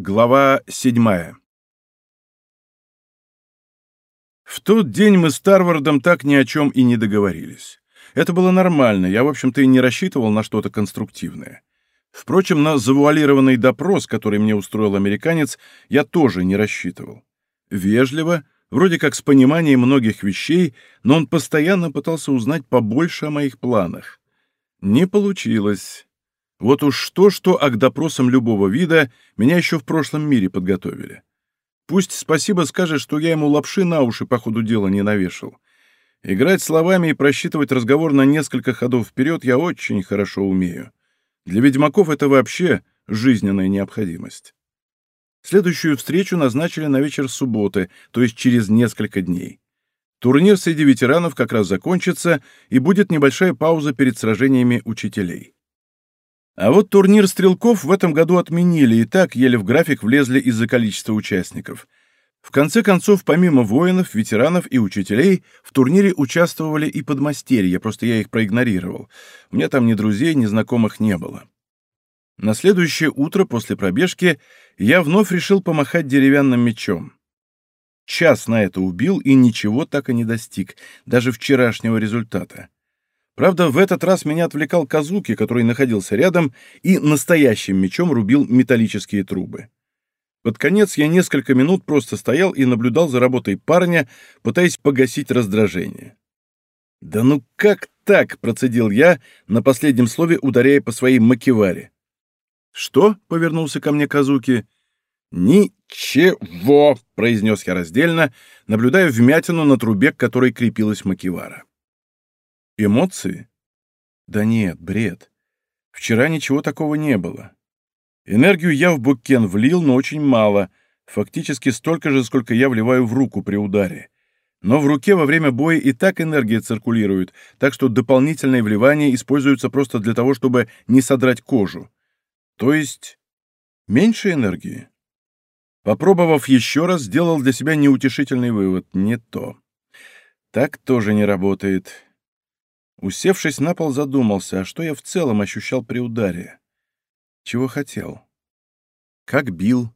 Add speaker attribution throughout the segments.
Speaker 1: Глава седьмая В тот день мы с Тарвардом так ни о чем и не договорились. Это было нормально, я, в общем-то, и не рассчитывал на что-то конструктивное. Впрочем, на завуалированный допрос, который мне устроил американец, я тоже не рассчитывал. Вежливо, вроде как с пониманием многих вещей, но он постоянно пытался узнать побольше о моих планах. Не получилось. Вот уж что-что, а к допросам любого вида меня еще в прошлом мире подготовили. Пусть спасибо скажет, что я ему лапши на уши по ходу дела не навешал. Играть словами и просчитывать разговор на несколько ходов вперед я очень хорошо умею. Для ведьмаков это вообще жизненная необходимость. Следующую встречу назначили на вечер субботы, то есть через несколько дней. Турнир среди ветеранов как раз закончится, и будет небольшая пауза перед сражениями учителей. А вот турнир стрелков в этом году отменили, и так еле в график влезли из-за количества участников. В конце концов, помимо воинов, ветеранов и учителей, в турнире участвовали и подмастерья, просто я их проигнорировал. У меня там ни друзей, ни знакомых не было. На следующее утро после пробежки я вновь решил помахать деревянным мечом. Час на это убил и ничего так и не достиг, даже вчерашнего результата. Правда, в этот раз меня отвлекал Казуки, который находился рядом и настоящим мечом рубил металлические трубы. Под конец я несколько минут просто стоял и наблюдал за работой парня, пытаясь погасить раздражение. «Да ну как так?» — процедил я, на последнем слове ударяя по своей макеваре. «Что?» — повернулся ко мне Казуки. «Ничего!» — произнес я раздельно, наблюдая вмятину на трубе, к которой крепилась макевара. Эмоции? Да нет, бред. Вчера ничего такого не было. Энергию я в букен влил, но очень мало, фактически столько же, сколько я вливаю в руку при ударе. Но в руке во время боя и так энергия циркулирует, так что дополнительные вливания используются просто для того, чтобы не содрать кожу. То есть меньше энергии. Попробовав еще раз, сделал для себя неутешительный вывод. Не то. Так тоже не работает. Усевшись на пол, задумался, а что я в целом ощущал при ударе? Чего хотел? Как бил?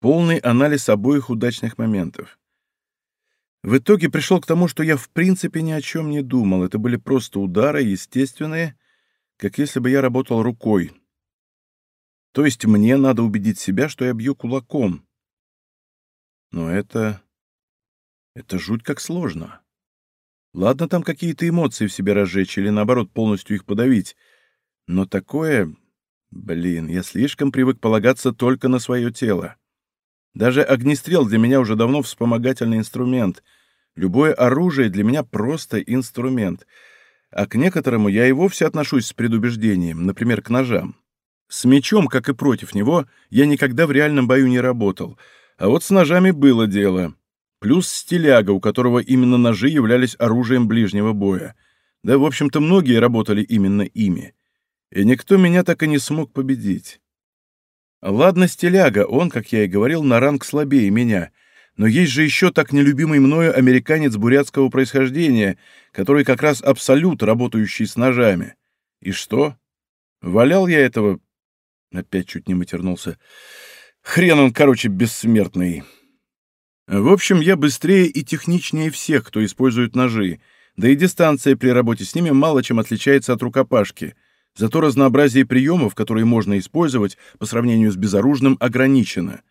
Speaker 1: Полный анализ обоих удачных моментов. В итоге пришел к тому, что я в принципе ни о чем не думал. Это были просто удары, естественные, как если бы я работал рукой. То есть мне надо убедить себя, что я бью кулаком. Но это... это жуть как сложно. Ладно там какие-то эмоции в себе разжечь или, наоборот, полностью их подавить. Но такое... Блин, я слишком привык полагаться только на свое тело. Даже огнестрел для меня уже давно вспомогательный инструмент. Любое оружие для меня просто инструмент. А к некоторому я и вовсе отношусь с предубеждением, например, к ножам. С мечом, как и против него, я никогда в реальном бою не работал. А вот с ножами было дело. Плюс стиляга, у которого именно ножи являлись оружием ближнего боя. Да, в общем-то, многие работали именно ими. И никто меня так и не смог победить. Ладно, стиляга, он, как я и говорил, на ранг слабее меня, но есть же еще так нелюбимый мною американец бурятского происхождения, который как раз абсолют, работающий с ножами. И что? Валял я этого... Опять чуть не матернулся. Хрен он, короче, бессмертный. В общем, я быстрее и техничнее всех, кто использует ножи, да и дистанция при работе с ними мало чем отличается от рукопашки. Зато разнообразие приемов, которые можно использовать по сравнению с безоружным, ограничено.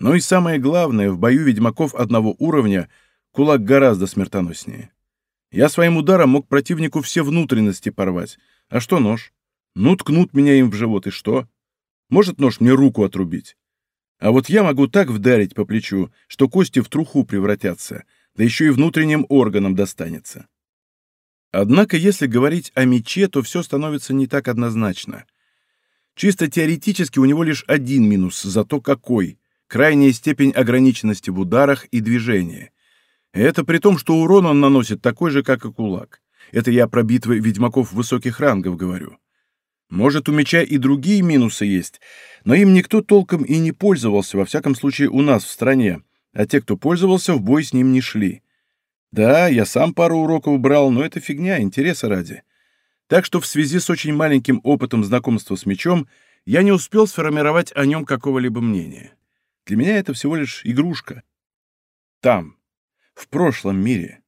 Speaker 1: Но и самое главное, в бою ведьмаков одного уровня кулак гораздо смертоноснее. Я своим ударом мог противнику все внутренности порвать. А что нож? Ну, ткнут меня им в живот, и что? Может нож мне руку отрубить? А вот я могу так вдарить по плечу, что кости в труху превратятся, да еще и внутренним органам достанется. Однако, если говорить о мече, то все становится не так однозначно. Чисто теоретически у него лишь один минус, зато какой — крайняя степень ограниченности в ударах и движении. Это при том, что урон он наносит такой же, как и кулак. Это я про битвы ведьмаков высоких рангов говорю. Может, у меча и другие минусы есть, но им никто толком и не пользовался, во всяком случае у нас в стране, а те, кто пользовался, в бой с ним не шли. Да, я сам пару уроков брал, но это фигня, интереса ради. Так что в связи с очень маленьким опытом знакомства с мечом я не успел сформировать о нем какого-либо мнения. Для меня это всего лишь игрушка. Там, в прошлом мире.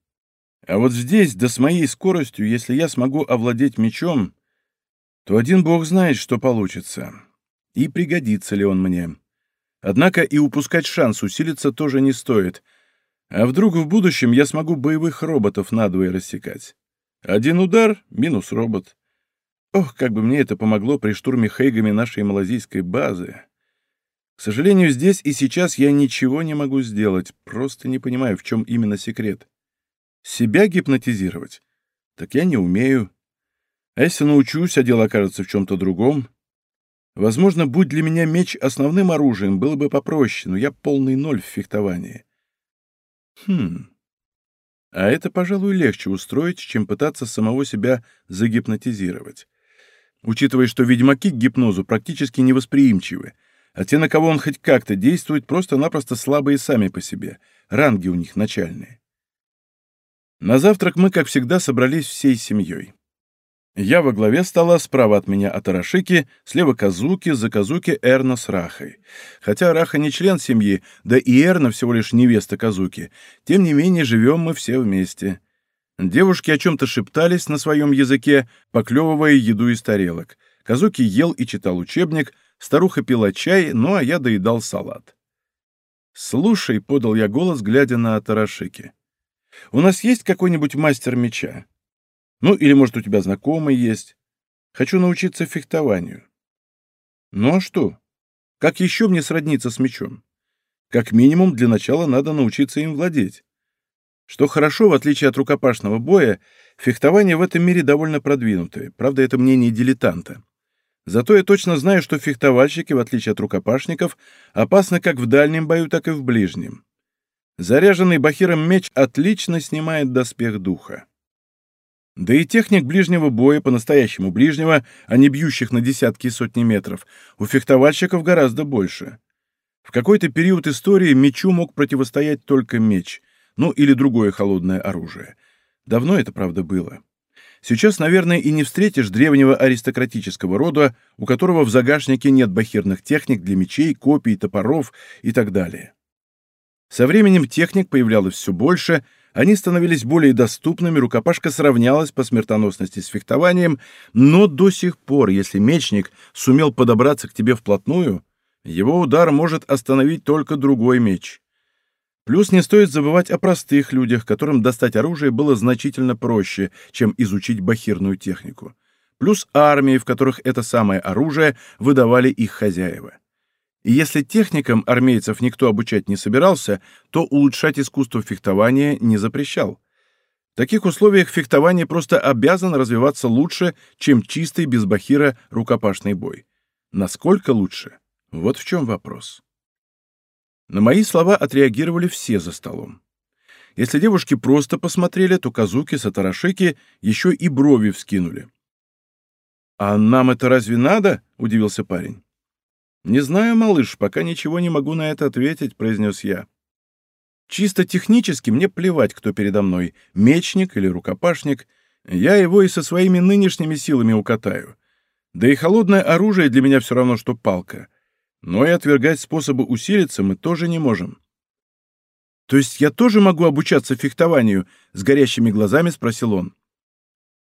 Speaker 1: А вот здесь, да с моей скоростью, если я смогу овладеть мечом, то один бог знает, что получится. И пригодится ли он мне. Однако и упускать шанс усилиться тоже не стоит. А вдруг в будущем я смогу боевых роботов надвое рассекать? Один удар — минус робот. Ох, как бы мне это помогло при штурме Хейгами нашей малазийской базы. К сожалению, здесь и сейчас я ничего не могу сделать, просто не понимаю, в чем именно секрет. Себя гипнотизировать? Так я не умею. А если научусь, а дело окажется в чем-то другом? Возможно, будь для меня меч основным оружием, было бы попроще, но я полный ноль в фехтовании. Хм. А это, пожалуй, легче устроить, чем пытаться самого себя загипнотизировать учитывая, что ведьмаки к гипнозу практически невосприимчивы, а те, на кого он хоть как-то действует, просто-напросто слабые сами по себе, ранги у них начальные. На завтрак мы, как всегда, собрались всей семьей. Я во главе стола, справа от меня Атарашики, слева Казуки, за Казуки Эрна с Рахой. Хотя Раха не член семьи, да и Эрна всего лишь невеста Казуки, тем не менее живем мы все вместе. Девушки о чем-то шептались на своем языке, поклевывая еду из тарелок. Казуки ел и читал учебник, старуха пила чай, ну а я доедал салат. «Слушай», — подал я голос, глядя на Атарашики, — «у нас есть какой-нибудь мастер меча? Ну, или, может, у тебя знакомый есть? Хочу научиться фехтованию». «Ну а что? Как еще мне сродниться с мечом? Как минимум, для начала надо научиться им владеть. Что хорошо, в отличие от рукопашного боя, фехтование в этом мире довольно продвинутое, правда, это мнение дилетанта. Зато я точно знаю, что фехтовальщики, в отличие от рукопашников, опасны как в дальнем бою, так и в ближнем. Заряженный бахиром меч отлично снимает доспех духа. Да и техник ближнего боя, по-настоящему ближнего, а не бьющих на десятки и сотни метров, у фехтовальщиков гораздо больше. В какой-то период истории мечу мог противостоять только меч, ну, или другое холодное оружие. Давно это, правда, было. Сейчас, наверное, и не встретишь древнего аристократического рода, у которого в загашнике нет бахирных техник для мечей, копий, топоров и так далее. Со временем техник появлялось все больше, они становились более доступными, рукопашка сравнялась по смертоносности с фехтованием, но до сих пор, если мечник сумел подобраться к тебе вплотную, его удар может остановить только другой меч. Плюс не стоит забывать о простых людях, которым достать оружие было значительно проще, чем изучить бахирную технику. Плюс армии, в которых это самое оружие выдавали их хозяева. И если техникам армейцев никто обучать не собирался, то улучшать искусство фехтования не запрещал. В таких условиях фехтование просто обязано развиваться лучше, чем чистый без бахира рукопашный бой. Насколько лучше? Вот в чем вопрос. На мои слова отреагировали все за столом. Если девушки просто посмотрели, то Казуки с Атарашики еще и брови вскинули. «А нам это разве надо?» — удивился парень. «Не знаю, малыш, пока ничего не могу на это ответить», — произнес я. «Чисто технически мне плевать, кто передо мной, мечник или рукопашник. Я его и со своими нынешними силами укатаю. Да и холодное оружие для меня все равно, что палка. Но и отвергать способы усилиться мы тоже не можем. «То есть я тоже могу обучаться фехтованию?» — с горящими глазами спросил он.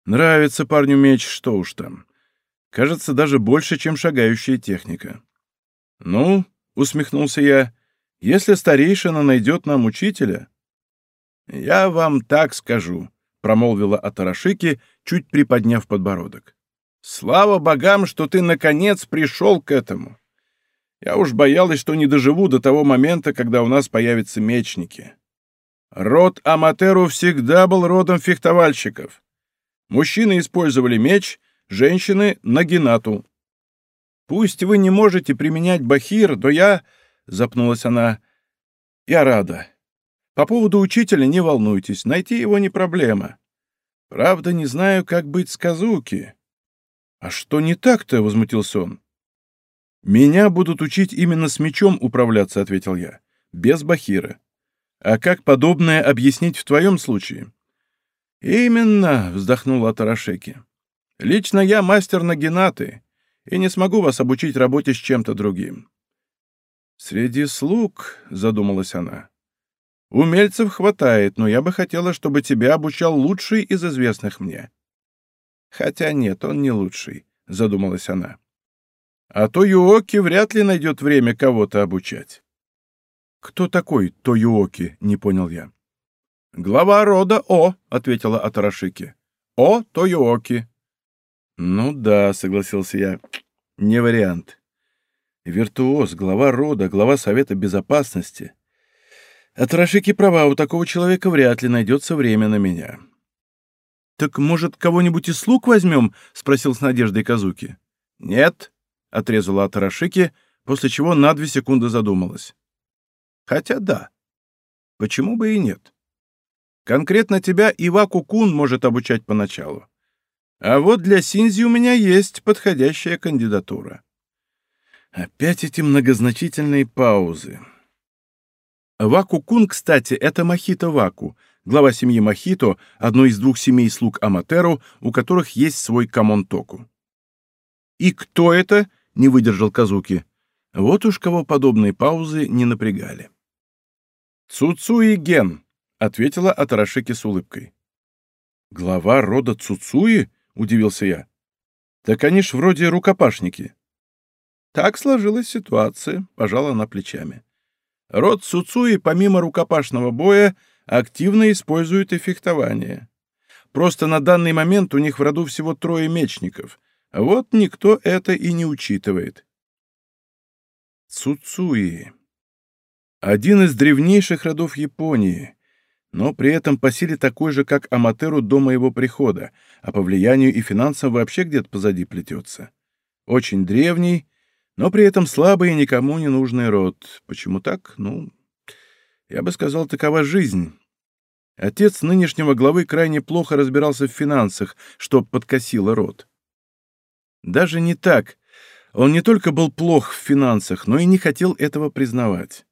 Speaker 1: «Нравится парню меч, что уж там. Кажется, даже больше, чем шагающая техника». «Ну», — усмехнулся я, — «если старейшина найдет нам учителя...» «Я вам так скажу», — промолвила Атарашики, чуть приподняв подбородок. «Слава богам, что ты, наконец, пришел к этому. Я уж боялась, что не доживу до того момента, когда у нас появятся мечники. Род Аматеру всегда был родом фехтовальщиков. Мужчины использовали меч, женщины — нагинату. «Пусть вы не можете применять бахир, но я...» — запнулась она. «Я рада. По поводу учителя не волнуйтесь, найти его не проблема. Правда, не знаю, как быть с Казуки». «А что не так-то?» — возмутился он. «Меня будут учить именно с мечом управляться», — ответил я. «Без бахира. А как подобное объяснить в твоем случае?» «Именно», — вздохнула Тарашеки. «Лично я мастер Нагинаты, и не смогу вас обучить работе с чем-то другим». «Среди слуг», — задумалась она, — «умельцев хватает, но я бы хотела, чтобы тебя обучал лучший из известных мне». «Хотя нет, он не лучший», — задумалась она. «А то Юоки вряд ли найдет время кого-то обучать». «Кто такой Тоюоки?» — не понял я. «Глава рода О», — ответила Атарашики. «О Тоюоки». «Ну да», — согласился я, — «не вариант». Виртуоз, глава рода, глава Совета Безопасности. Атарашики права, у такого человека вряд ли найдется время на меня. «Так, может, кого-нибудь из слуг возьмем?» — спросил с надеждой Казуки. «Нет», — отрезала Атарашики, после чего на две секунды задумалась. «Хотя да. Почему бы и нет? Конкретно тебя Иваку-кун может обучать поначалу. А вот для Синзи у меня есть подходящая кандидатура». Опять эти многозначительные паузы. Ваку-кун, кстати, это Махито Ваку, глава семьи Махито, одной из двух семей слуг Аматеру, у которых есть свой камонтоку. «И кто это?» — не выдержал Казуки. Вот уж кого подобные паузы не напрягали. «Цуцуи Ген», — ответила Атарашики с улыбкой. «Глава рода Цуцуи?» — удивился я. «Так они ж вроде рукопашники». Так сложилась ситуация, пожала она плечами. Род Цуцуи, помимо рукопашного боя, активно использует и фехтование. Просто на данный момент у них в роду всего трое мечников. Вот никто это и не учитывает. Цуцуи. Один из древнейших родов Японии, но при этом по силе такой же, как Аматеру до моего прихода, а по влиянию и финансам вообще где-то позади плетется. Очень древний, но при этом слабый и никому не нужный род. Почему так? Ну, я бы сказал, такова жизнь. Отец нынешнего главы крайне плохо разбирался в финансах, что подкосило род. Даже не так. Он не только был плох в финансах, но и не хотел этого признавать.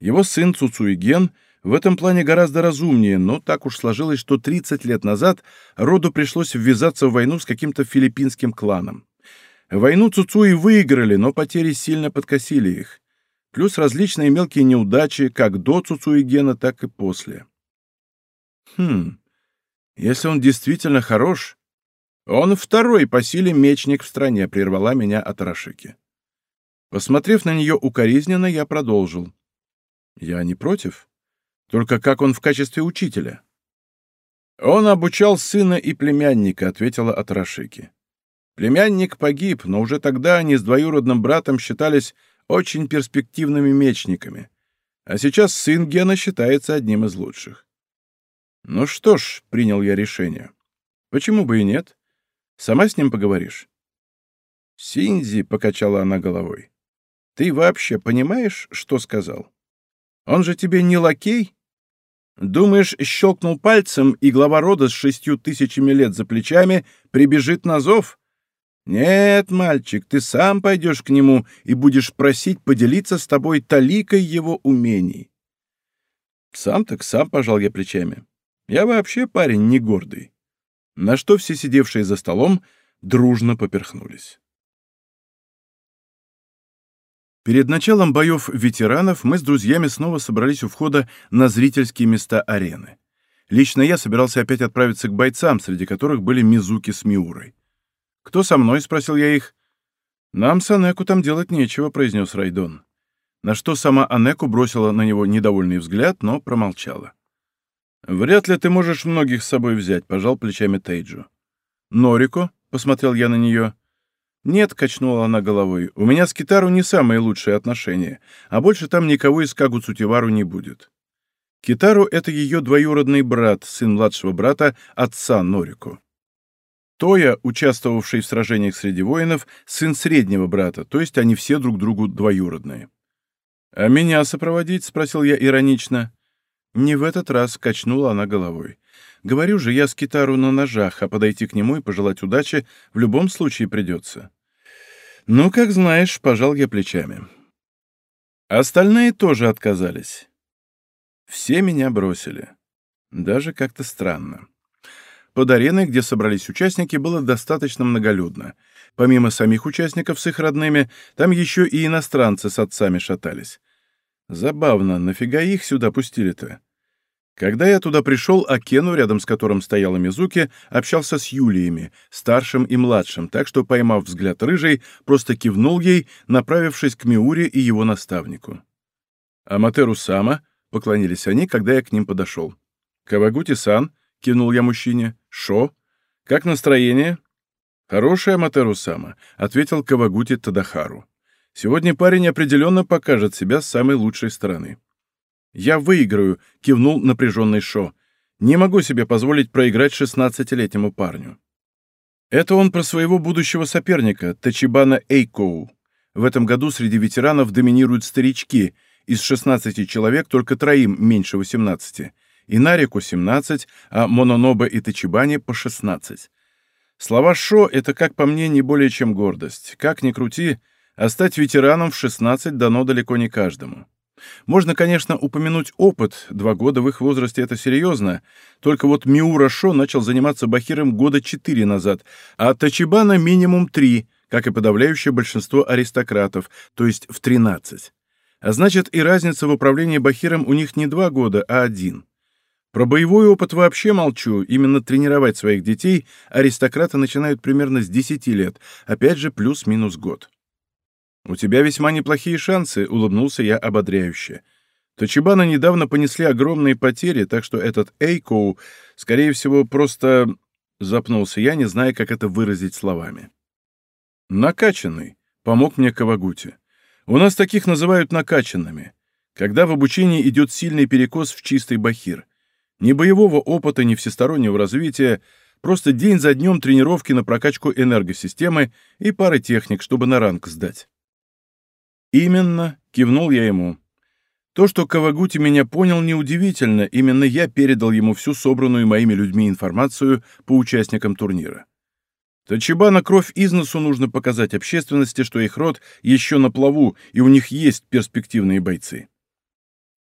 Speaker 1: Его сын Цуцуиген в этом плане гораздо разумнее, но так уж сложилось, что 30 лет назад роду пришлось ввязаться в войну с каким-то филиппинским кланом. Войну Цуцуи выиграли, но потери сильно подкосили их. Плюс различные мелкие неудачи как до Цуцуи Гена, так и после. Хм, если он действительно хорош... Он второй по силе мечник в стране, прервала меня Атарашики. Посмотрев на нее укоризненно, я продолжил. Я не против. Только как он в качестве учителя? Он обучал сына и племянника, ответила Атарашики. Племянник погиб, но уже тогда они с двоюродным братом считались очень перспективными мечниками, а сейчас сын Гена считается одним из лучших. Ну что ж, принял я решение. Почему бы и нет? Сама с ним поговоришь? Синзи, — покачала она головой, — ты вообще понимаешь, что сказал? Он же тебе не лакей? Думаешь, щелкнул пальцем, и глава рода с шестью тысячами лет за плечами прибежит на зов? Нет, мальчик, ты сам пойдешь к нему и будешь просить поделиться с тобой таликой его умений. Сам так сам пожал я плечами. Я вообще парень не гордый. На что все сидевшие за столом дружно поперхнулись. Перед началом боев ветеранов мы с друзьями снова собрались у входа на зрительские места арены. Лично я собирался опять отправиться к бойцам, среди которых были Мизуки с Миурой. «Кто со мной?» — спросил я их. «Нам с Анеку там делать нечего», — произнес Райдон. На что сама Анеку бросила на него недовольный взгляд, но промолчала. «Вряд ли ты можешь многих с собой взять», — пожал плечами Тейджу. «Норико?» — посмотрел я на нее. «Нет», — качнула она головой, — «у меня с Китару не самые лучшие отношения, а больше там никого из Кагу Цутивару не будет». Китару — это ее двоюродный брат, сын младшего брата, отца Норико. Тоя, участвовавший в сражениях среди воинов, сын среднего брата, то есть они все друг другу двоюродные. «А меня сопроводить?» — спросил я иронично. Не в этот раз качнула она головой. «Говорю же, я с китару на ножах, а подойти к нему и пожелать удачи в любом случае придется». «Ну, как знаешь», — пожал я плечами. Остальные тоже отказались. Все меня бросили. Даже как-то странно. Под ареной, где собрались участники, было достаточно многолюдно. помимо самих участников с их родными, там еще и иностранцы с отцами шатались. Забавно, нафига их сюда пустили-то? Когда я туда пришел, Акену, рядом с которым стояла Мизуки, общался с Юлиями, старшим и младшим, так что, поймав взгляд рыжей, просто кивнул ей, направившись к Миуре и его наставнику. «Аматеру Сама», — поклонились они, когда я к ним подошел. «Кавагути-сан», — кивнул я мужчине, — «шо? Как настроение?» «Хорошее, Аматеру Сама», — ответил Кавагути Тадахару. «Сегодня парень определенно покажет себя с самой лучшей стороны». «Я выиграю», — кивнул напряженный Шо. «Не могу себе позволить проиграть шестнадцатилетнему парню». Это он про своего будущего соперника, Тачибана Эйкоу. В этом году среди ветеранов доминируют старички. Из 16 человек только троим меньше 18. И Нарику 17, а Мононобе и Тачибане по 16. Слова Шо — это, как по мне, не более чем гордость. Как ни крути, а стать ветераном в 16 дано далеко не каждому. Можно, конечно, упомянуть опыт, два года в их возрасте это серьезно, только вот Миура Шо начал заниматься бахиром года четыре назад, а Тачибана минимум три, как и подавляющее большинство аристократов, то есть в тринадцать. А значит, и разница в управлении бахиром у них не два года, а один. Про боевой опыт вообще молчу, именно тренировать своих детей аристократы начинают примерно с десяти лет, опять же плюс-минус год. «У тебя весьма неплохие шансы», — улыбнулся я ободряюще. Тачибана недавно понесли огромные потери, так что этот Эйкоу, скорее всего, просто... Запнулся я, не зная, как это выразить словами. «Накачанный», — помог мне Кавагути. «У нас таких называют накачанными, когда в обучении идет сильный перекос в чистый бахир. Ни боевого опыта, ни всестороннего развития, просто день за днем тренировки на прокачку энергосистемы и пары техник, чтобы на ранг сдать. «Именно», — кивнул я ему. То, что Кавагути меня понял, неудивительно, именно я передал ему всю собранную моими людьми информацию по участникам турнира. Тачибана кровь из носу нужно показать общественности, что их род еще на плаву, и у них есть перспективные бойцы.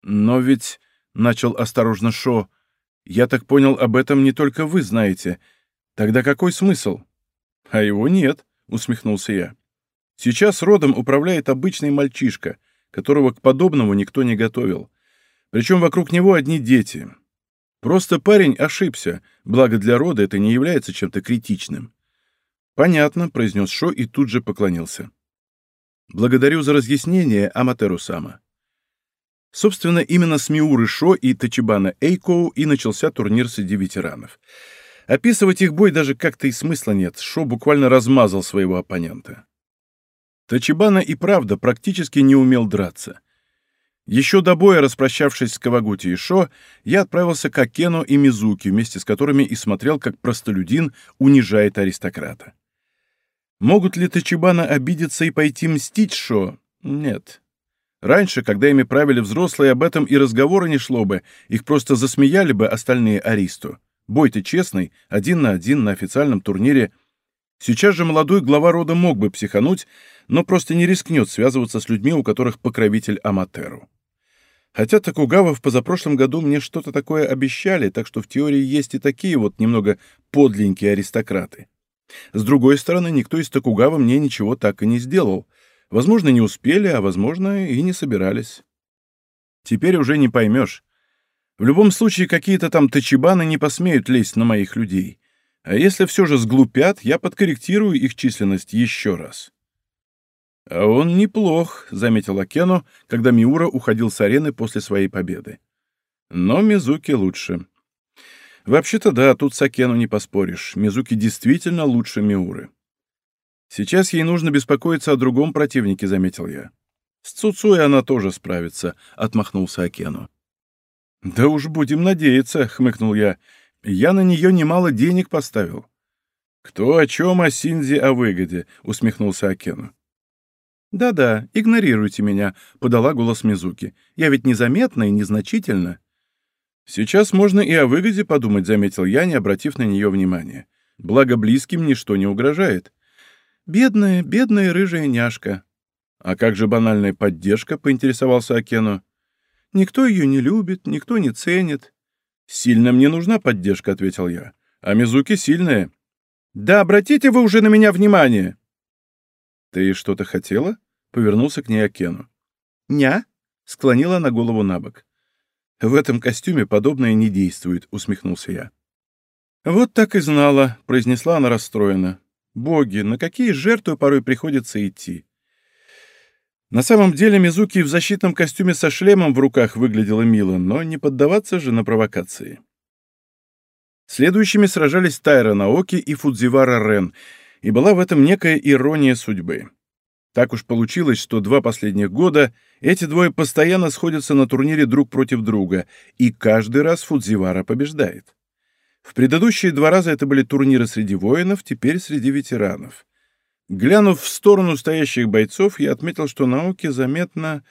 Speaker 1: «Но ведь», — начал осторожно Шо, — «я так понял, об этом не только вы знаете. Тогда какой смысл?» «А его нет», — усмехнулся я. Сейчас родом управляет обычный мальчишка, которого к подобному никто не готовил. Причем вокруг него одни дети. Просто парень ошибся, благо для рода это не является чем-то критичным. «Понятно», — произнес Шо и тут же поклонился. «Благодарю за разъяснение, Аматеру Сама». Собственно, именно с Миуры Шо и Тачибана Эйкоу и начался турнир среди ветеранов. Описывать их бой даже как-то и смысла нет, Шо буквально размазал своего оппонента. Тачибана и правда практически не умел драться. Еще до боя, распрощавшись с Кавагути и Шо, я отправился к Акену и Мизуки, вместе с которыми и смотрел, как простолюдин унижает аристократа. Могут ли Тачибана обидеться и пойти мстить Шо? Нет. Раньше, когда ими правили взрослые, об этом и разговора не шло бы, их просто засмеяли бы остальные аристу. Бой-то честный, один на один на официальном турнире. Сейчас же молодой глава рода мог бы психануть, но просто не рискнет связываться с людьми, у которых покровитель Аматеру. Хотя Токугава в позапрошлом году мне что-то такое обещали, так что в теории есть и такие вот немного подленькие аристократы. С другой стороны, никто из Токугава мне ничего так и не сделал. Возможно, не успели, а возможно, и не собирались. Теперь уже не поймешь. В любом случае, какие-то там тачибаны не посмеют лезть на моих людей. А если все же сглупят, я подкорректирую их численность еще раз. «А он неплох», — заметил Акену, когда Миура уходил с арены после своей победы. «Но Мизуки лучше». «Вообще-то да, тут с Акену не поспоришь. Мизуки действительно лучше Миуры». «Сейчас ей нужно беспокоиться о другом противнике», — заметил я. «С Цуцуей она тоже справится», — отмахнулся Акену. «Да уж будем надеяться», — хмыкнул я. «Я на нее немало денег поставил». «Кто о чем, о Синзи, о выгоде», — усмехнулся Акену. «Да-да, игнорируйте меня», — подала голос Мизуки. «Я ведь незаметна и незначительна». «Сейчас можно и о выгоде подумать», — заметил я, не обратив на нее внимания. «Благо близким ничто не угрожает». «Бедная, бедная рыжая няшка». «А как же банальная поддержка?» — поинтересовался Акену. «Никто ее не любит, никто не ценит». «Сильно мне нужна поддержка», — ответил я. «А Мизуки сильная». «Да обратите вы уже на меня внимание!» «Ты что-то хотела?» — повернулся к ней Акену. «Ня?» — склонила она голову на бок. «В этом костюме подобное не действует», — усмехнулся я. «Вот так и знала», — произнесла она расстроенно. «Боги, на какие жертвы порой приходится идти?» На самом деле Мизуки в защитном костюме со шлемом в руках выглядела мило, но не поддаваться же на провокации. Следующими сражались Тайра Наоки и Фудзивара Рен, и была в этом некая ирония судьбы. Так уж получилось, что два последних года эти двое постоянно сходятся на турнире друг против друга, и каждый раз Фудзивара побеждает. В предыдущие два раза это были турниры среди воинов, теперь среди ветеранов. Глянув в сторону стоящих бойцов, я отметил, что Наоки заметно,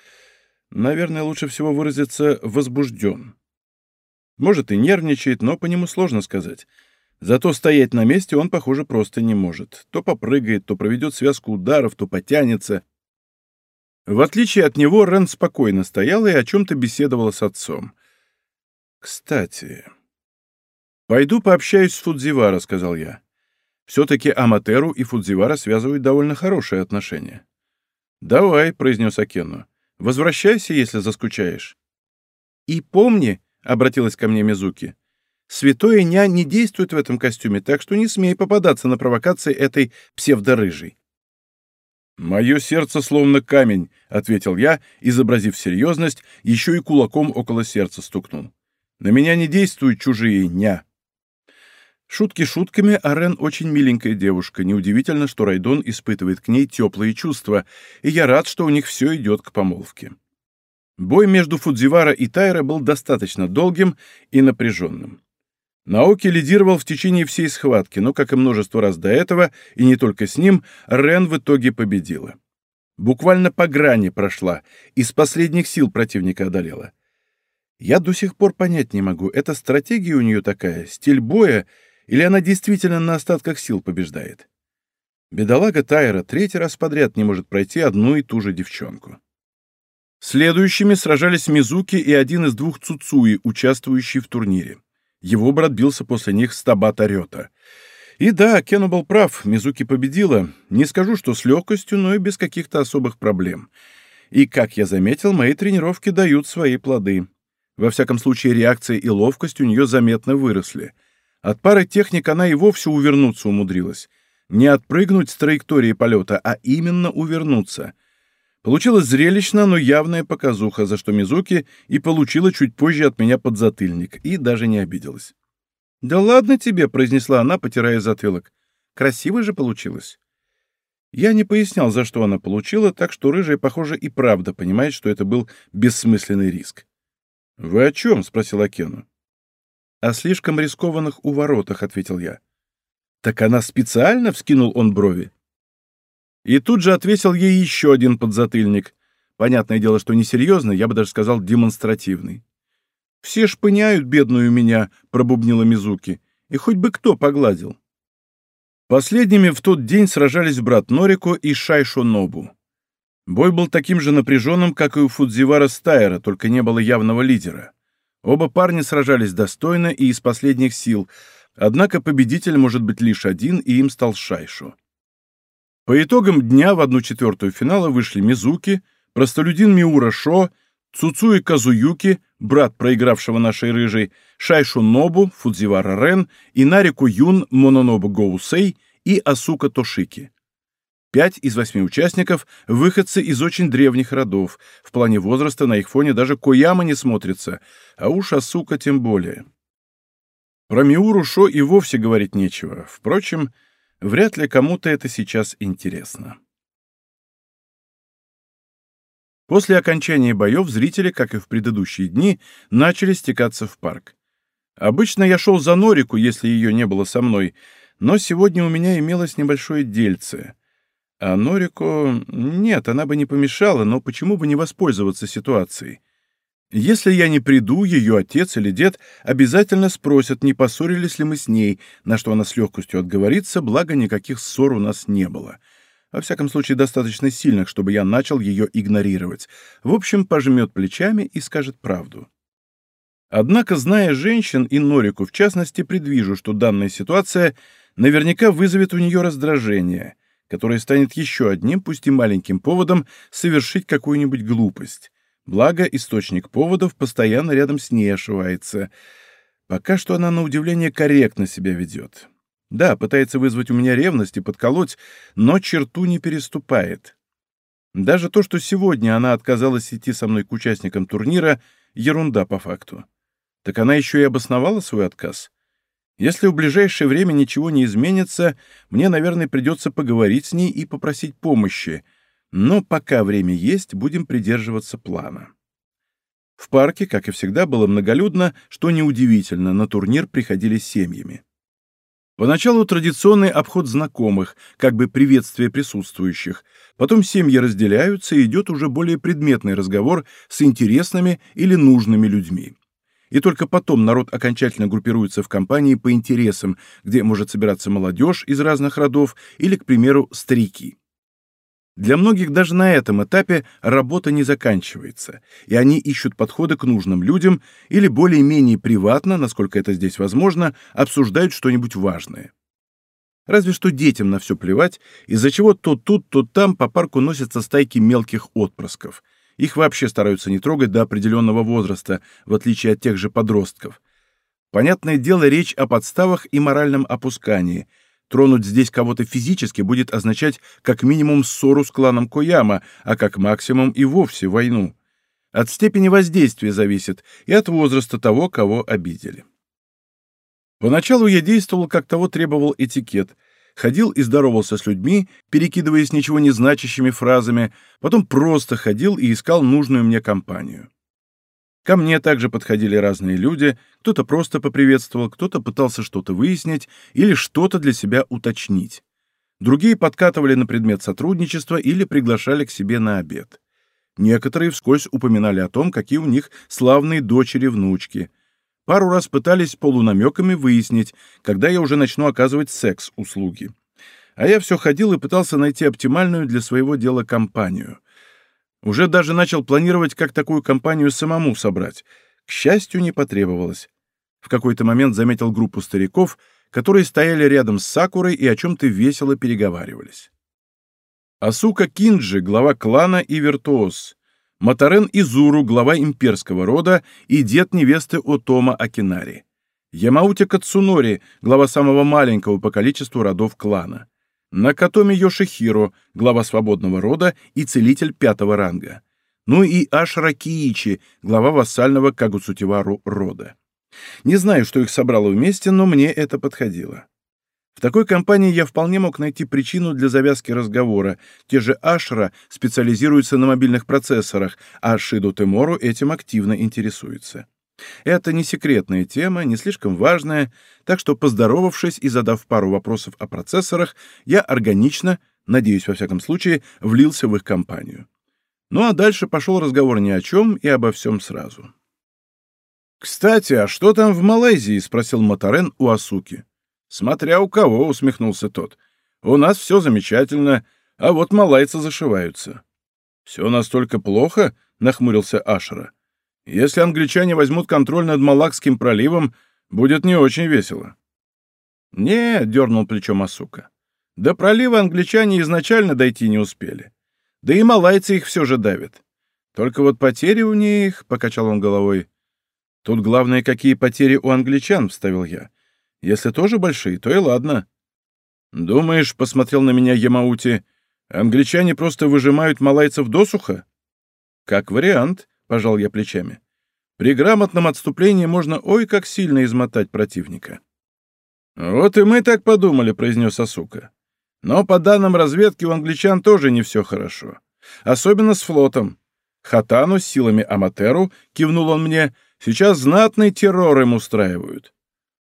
Speaker 1: наверное, лучше всего выразиться, возбужден. Может, и нервничает, но по нему сложно сказать. Зато стоять на месте он, похоже, просто не может. То попрыгает, то проведет связку ударов, то потянется. В отличие от него, Рен спокойно стояла и о чем-то беседовала с отцом. «Кстати...» «Пойду пообщаюсь с Фудзивара», — сказал я. «Все-таки Аматеру и Фудзивара связывают довольно хорошие отношения». «Давай», — произнес Акену. «Возвращайся, если заскучаешь». «И помни», — обратилась ко мне Мизуки, Святой Ня не действует в этом костюме, так что не смей попадаться на провокации этой псевдорыжей. «Мое сердце словно камень», — ответил я, изобразив серьезность, еще и кулаком около сердца стукнул. «На меня не действуют чужие ня». Шутки шутками, а Рен очень миленькая девушка. Неудивительно, что Райдон испытывает к ней теплые чувства, и я рад, что у них все идет к помолвке. Бой между Фудзивара и Тайра был достаточно долгим и напряженным. Наоки лидировал в течение всей схватки, но, как и множество раз до этого, и не только с ним, Рен в итоге победила. Буквально по грани прошла, из последних сил противника одолела. Я до сих пор понять не могу, это стратегия у нее такая, стиль боя, или она действительно на остатках сил побеждает. Бедолага Тайра третий раз подряд не может пройти одну и ту же девчонку. Следующими сражались Мизуки и один из двух Цуцуи, участвующий в турнире. Его брат бился после них с Табата Рёта. И да, Кену был прав, Мизуки победила. Не скажу, что с легкостью, но и без каких-то особых проблем. И, как я заметил, мои тренировки дают свои плоды. Во всяком случае, реакция и ловкость у нее заметно выросли. От пары техник она и вовсе увернуться умудрилась. Не отпрыгнуть с траектории полета, а именно увернуться — Получилось зрелищно, но явная показуха, за что Мизуки и получила чуть позже от меня подзатыльник, и даже не обиделась. «Да ладно тебе», — произнесла она, потирая затылок. «Красиво же получилось». Я не пояснял, за что она получила, так что рыжая, похоже, и правда понимает, что это был бессмысленный риск. «Вы о чем?» — спросил Акену. «О слишком рискованных уворотах», — ответил я. «Так она специально?» — вскинул он брови. И тут же отвесил ей еще один подзатыльник. Понятное дело, что несерьезный, я бы даже сказал демонстративный. «Все шпыняют бедную меня», — пробубнила Мизуки, — «и хоть бы кто погладил». Последними в тот день сражались брат Норико и Шайшо Нобу. Бой был таким же напряженным, как и у Фудзивара Стайера, только не было явного лидера. Оба парня сражались достойно и из последних сил, однако победитель может быть лишь один, и им стал Шайшо. По итогам дня в одну четвертую финала вышли Мизуки, простолюдин Миура Шо, Цуцуи Казуюки, брат проигравшего нашей рыжей, Шайшу Нобу, Фудзивара Рен, и Нарику Юн, Мононобу Гоусей и Асука Тошики. Пять из восьми участников – выходцы из очень древних родов. В плане возраста на их фоне даже Кояма не смотрится, а уж Асука тем более. Про Миуру Шо и вовсе говорить нечего. Впрочем, Вряд ли кому-то это сейчас интересно. После окончания боев зрители, как и в предыдущие дни, начали стекаться в парк. Обычно я шел за Норику, если ее не было со мной, но сегодня у меня имелось небольшое дельце. А Норику... Нет, она бы не помешала, но почему бы не воспользоваться ситуацией? Если я не приду, ее отец или дед обязательно спросят, не поссорились ли мы с ней, на что она с легкостью отговорится, благо никаких ссор у нас не было. Во всяком случае, достаточно сильных, чтобы я начал ее игнорировать. В общем, пожмет плечами и скажет правду. Однако, зная женщин и Норику в частности, предвижу, что данная ситуация наверняка вызовет у нее раздражение. Которое станет еще одним, пусть и маленьким поводом, совершить какую-нибудь глупость. Благо, источник поводов постоянно рядом с ней ошивается. Пока что она, на удивление, корректно себя ведет. Да, пытается вызвать у меня ревность и подколоть, но черту не переступает. Даже то, что сегодня она отказалась идти со мной к участникам турнира, ерунда по факту. Так она еще и обосновала свой отказ. Если в ближайшее время ничего не изменится, мне, наверное, придется поговорить с ней и попросить помощи. Но пока время есть, будем придерживаться плана. В парке, как и всегда, было многолюдно, что неудивительно, на турнир приходили семьями. Поначалу традиционный обход знакомых, как бы приветствие присутствующих. Потом семьи разделяются, и идет уже более предметный разговор с интересными или нужными людьми. И только потом народ окончательно группируется в компании по интересам, где может собираться молодежь из разных родов или, к примеру, старики. Для многих даже на этом этапе работа не заканчивается, и они ищут подходы к нужным людям или более-менее приватно, насколько это здесь возможно, обсуждают что-нибудь важное. Разве что детям на все плевать, из-за чего то тут, то там по парку носятся стайки мелких отпрысков. Их вообще стараются не трогать до определенного возраста, в отличие от тех же подростков. Понятное дело, речь о подставах и моральном опускании — Тронуть здесь кого-то физически будет означать как минимум ссору с кланом Кояма, а как максимум и вовсе войну. От степени воздействия зависит и от возраста того, кого обидели. Поначалу я действовал, как того требовал этикет. Ходил и здоровался с людьми, перекидываясь ничего не значащими фразами, потом просто ходил и искал нужную мне компанию. Ко мне также подходили разные люди, кто-то просто поприветствовал, кто-то пытался что-то выяснить или что-то для себя уточнить. Другие подкатывали на предмет сотрудничества или приглашали к себе на обед. Некоторые вскользь упоминали о том, какие у них славные дочери-внучки. Пару раз пытались полунамеками выяснить, когда я уже начну оказывать секс-услуги. А я все ходил и пытался найти оптимальную для своего дела компанию — уже даже начал планировать, как такую компанию самому собрать. К счастью, не потребовалось. В какой-то момент заметил группу стариков, которые стояли рядом с Сакурой и о чем-то весело переговаривались. Асука Кинджи, глава клана и виртуоз. Матарен Изуру, глава имперского рода и дед невесты Отома Акинари. Ямаути Кацунори, глава самого маленького по количеству родов клана. Накатоми Йошихиро, глава свободного рода и целитель пятого ранга. Ну и Ашра Киичи, глава вассального Кагуцутивару рода. Не знаю, что их собрало вместе, но мне это подходило. В такой компании я вполне мог найти причину для завязки разговора. Те же Ашра специализируются на мобильных процессорах, а Шиду Темору этим активно интересуется. Это не секретная тема, не слишком важная, так что, поздоровавшись и задав пару вопросов о процессорах, я органично, надеюсь, во всяком случае, влился в их компанию. Ну а дальше пошел разговор ни о чем и обо всем сразу. «Кстати, а что там в Малайзии?» — спросил Матарен у Асуки. «Смотря у кого», — усмехнулся тот. «У нас все замечательно, а вот малайцы зашиваются». «Все настолько плохо?» — нахмурился Ашера. Если англичане возьмут контроль над Малакским проливом, будет не очень весело. «Не», — дернул плечом Асука. «До пролива англичане изначально дойти не успели. Да и малайцы их все же давят. Только вот потери у них...» — покачал он головой. «Тут главное, какие потери у англичан», — вставил я. «Если тоже большие, то и ладно». «Думаешь, — посмотрел на меня Ямаути, — англичане просто выжимают малайцев досуха?» «Как вариант», пожал я плечами. При грамотном отступлении можно ой как сильно измотать противника. Вот и мы так подумали, произнес Асука. Но по данным разведки у англичан тоже не все хорошо. Особенно с флотом. Хатану с силами Аматеру, кивнул он мне, сейчас знатный террор им устраивают.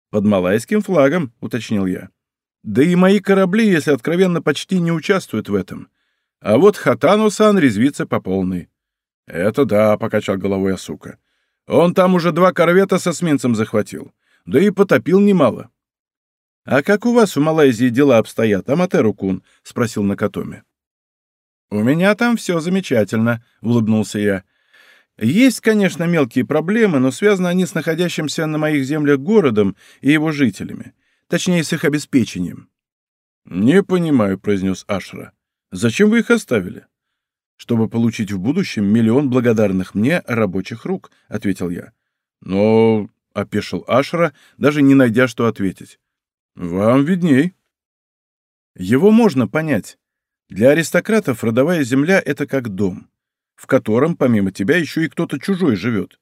Speaker 1: Под малайским флагом, уточнил я. Да и мои корабли, если откровенно, почти не участвуют в этом. А вот Хатану-сан резвится по полной. «Это да», — покачал головой Асука. «Он там уже два корвета со эсминцем захватил, да и потопил немало». «А как у вас в Малайзии дела обстоят, Аматеру-кун?» — спросил Накатоми. «У меня там все замечательно», — улыбнулся я. «Есть, конечно, мелкие проблемы, но связаны они с находящимся на моих землях городом и его жителями, точнее, с их обеспечением». «Не понимаю», — произнес Ашра. «Зачем вы их оставили?» «Чтобы получить в будущем миллион благодарных мне рабочих рук», — ответил я. «Но...» — опешил Ашра, даже не найдя, что ответить. «Вам видней». Его можно понять. Для аристократов родовая земля — это как дом, в котором, помимо тебя, еще и кто-то чужой живет.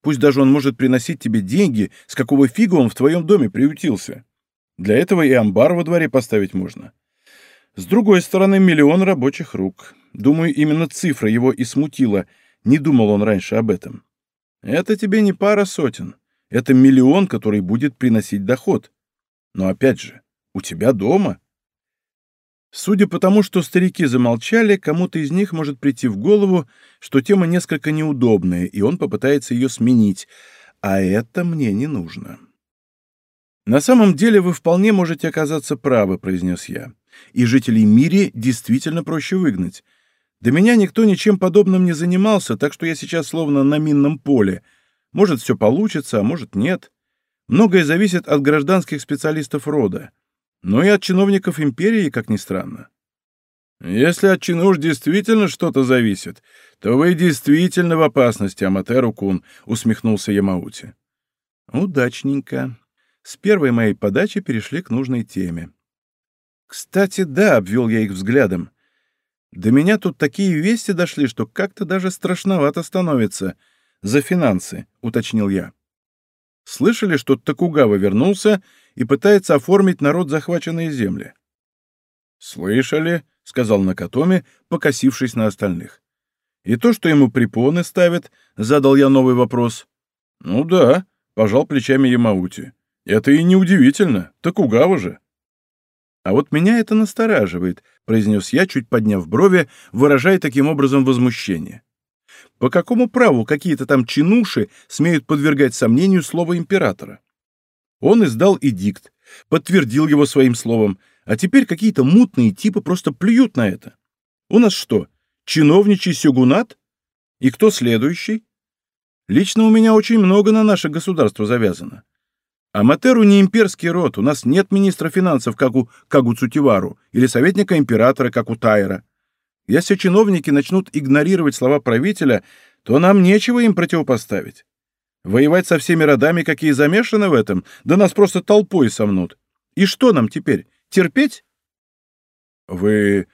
Speaker 1: Пусть даже он может приносить тебе деньги, с какого фига он в твоем доме приютился. Для этого и амбар во дворе поставить можно. С другой стороны, миллион рабочих рук. Думаю, именно цифра его и смутила. Не думал он раньше об этом. Это тебе не пара сотен. Это миллион, который будет приносить доход. Но опять же, у тебя дома. Судя по тому, что старики замолчали, кому-то из них может прийти в голову, что тема несколько неудобная, и он попытается ее сменить, а это мне не нужно. «На самом деле вы вполне можете оказаться правы», — произнес я. «И жителей Мири действительно проще выгнать. До меня никто ничем подобным не занимался, так что я сейчас словно на минном поле. Может, все получится, а может, нет. Многое зависит от гражданских специалистов рода но и от чиновников империи, как ни странно. Если от чинуш действительно что-то зависит, то вы действительно в опасности, Аматеру-кун, усмехнулся Ямаути. Удачненько. С первой моей подачи перешли к нужной теме. Кстати, да, обвел я их взглядом. До меня тут такие вести дошли, что как-то даже страшновато становится. За финансы, уточнил я. Слышали, что Токугава вернулся и пытается оформить народ захваченные земли. «Слышали», — сказал Накатоми, покосившись на остальных. «И то, что ему препоны ставят?» — задал я новый вопрос. «Ну да», — пожал плечами Ямаути. «Это и неудивительно, Токугава же». «А вот меня это настораживает», — произнес я, чуть подняв брови, выражая таким образом возмущение. По какому праву какие-то там чинуши смеют подвергать сомнению слово императора? Он издал эдикт, подтвердил его своим словом, а теперь какие-то мутные типы просто плюют на это. У нас что, чиновничий сёгунат? И кто следующий? Лично у меня очень много на наше государство завязано. Аматеру не имперский род, у нас нет министра финансов, как у Кагу Цутивару, или советника императора, как у Тайра. Если чиновники начнут игнорировать слова правителя, то нам нечего им противопоставить. Воевать со всеми родами, какие замешаны в этом, да нас просто толпой сомнут. И что нам теперь, терпеть? — Вы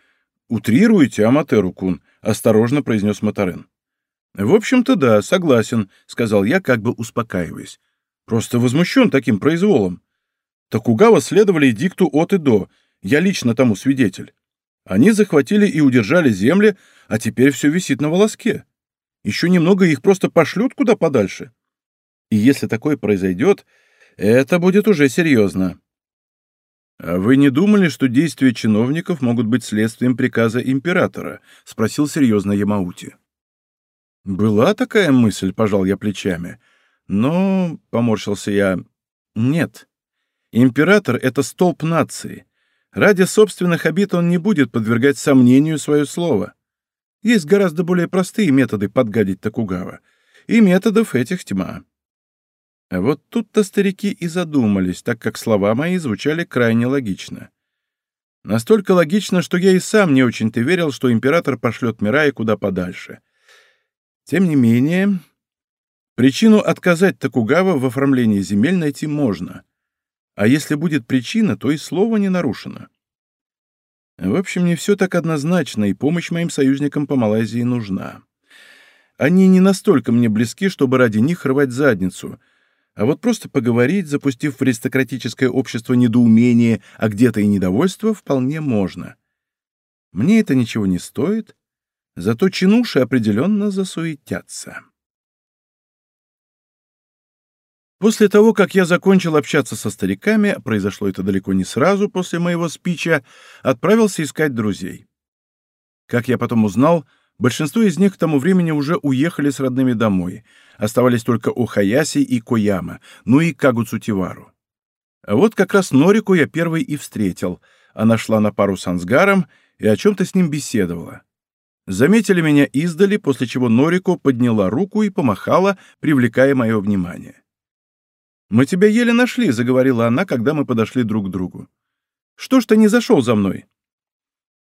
Speaker 1: утрируете, Аматеру-кун, — осторожно произнес Матарен. — В общем-то, да, согласен, — сказал я, как бы успокаиваясь. Просто возмущен таким произволом. Токугава следовали дикту от и до, я лично тому свидетель. Они захватили и удержали земли, а теперь все висит на волоске. Еще немного их просто пошлют куда подальше. И если такое произойдет, это будет уже серьезно. «А вы не думали, что действия чиновников могут быть следствием приказа императора?» — спросил серьезно Ямаути. «Была такая мысль», — пожал я плечами. «Но...» — поморщился я. «Нет. Император — это столб нации. Ради собственных обид он не будет подвергать сомнению свое слово. Есть гораздо более простые методы подгадить Токугава, и методов этих тьма. Вот тут-то старики и задумались, так как слова мои звучали крайне логично. Настолько логично, что я и сам не очень-то верил, что император пошлет Мирая куда подальше. Тем не менее, причину отказать Токугава в оформлении земель найти можно — а если будет причина, то и слово не нарушено. В общем, не все так однозначно, и помощь моим союзникам по Малайзии нужна. Они не настолько мне близки, чтобы ради них рвать задницу, а вот просто поговорить, запустив в аристократическое общество недоумение, а где-то и недовольство, вполне можно. Мне это ничего не стоит, зато чинуши определенно засуетятся. После того, как я закончил общаться со стариками, произошло это далеко не сразу после моего спича, отправился искать друзей. Как я потом узнал, большинство из них к тому времени уже уехали с родными домой. Оставались только Охаяси и Кояма, ну и Кагуцутивару. А вот как раз Норику я первый и встретил. Она шла на пару с Ансгаром и о чем-то с ним беседовала. Заметили меня издали, после чего Норику подняла руку и помахала, привлекая мое внимание. «Мы тебя еле нашли», — заговорила она, когда мы подошли друг к другу. Что ж ты не зашел за мной?»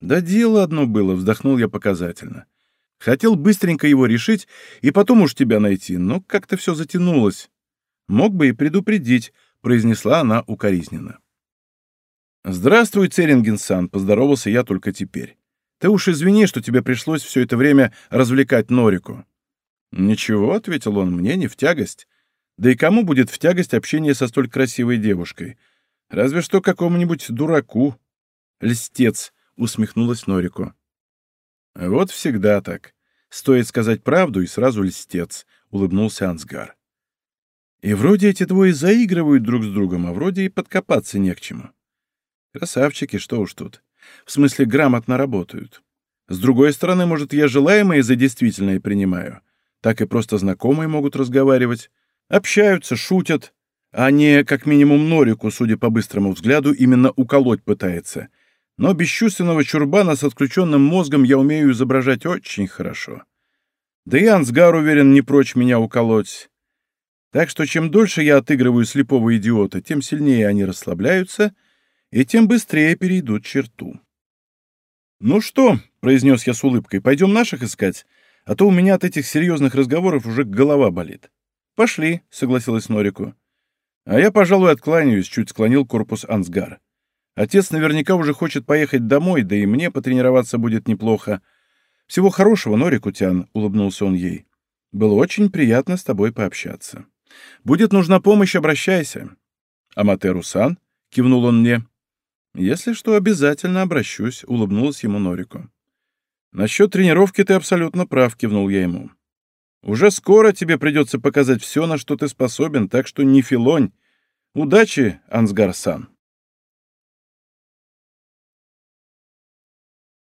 Speaker 1: «Да дело одно было», — вздохнул я показательно. «Хотел быстренько его решить и потом уж тебя найти, но как-то все затянулось. Мог бы и предупредить», — произнесла она укоризненно. «Здравствуй, Церинген-сан», — поздоровался я только теперь. «Ты уж извини, что тебе пришлось все это время развлекать Норику». «Ничего», — ответил он, — «мне не в тягость. Да и кому будет в тягость общение со столь красивой девушкой? Разве что какому-нибудь дураку». «Льстец», — усмехнулась Норику. «Вот всегда так. Стоит сказать правду, и сразу льстец», — улыбнулся Ансгар. «И вроде эти двое заигрывают друг с другом, а вроде и подкопаться не к чему». Красавчики, что уж тут. В смысле, грамотно работают. С другой стороны, может, я желаемое за действительное принимаю. Так и просто знакомые могут разговаривать. Общаются, шутят. А не, как минимум, Норику, судя по быстрому взгляду, именно уколоть пытается. Но бесчувственного чурбана с отключенным мозгом я умею изображать очень хорошо. Да и Ансгар, уверен, не прочь меня уколоть. Так что чем дольше я отыгрываю слепого идиота, тем сильнее они расслабляются — и тем быстрее перейдут черту. «Ну что», — произнес я с улыбкой, — «пойдем наших искать, а то у меня от этих серьезных разговоров уже голова болит». «Пошли», — согласилась Норику. «А я, пожалуй, откланяюсь», — чуть склонил корпус Ансгар. «Отец наверняка уже хочет поехать домой, да и мне потренироваться будет неплохо. Всего хорошего, Норикутян», — улыбнулся он ей. «Было очень приятно с тобой пообщаться. Будет нужна помощь, обращайся». «Аматеру-сан», — кивнул он мне. «Если что, обязательно обращусь», — улыбнулась ему Норику. «Насчет тренировки ты абсолютно прав», — кивнул я ему. «Уже скоро тебе придется показать все, на что ты способен, так что не филонь. Удачи, Ансгар-сан».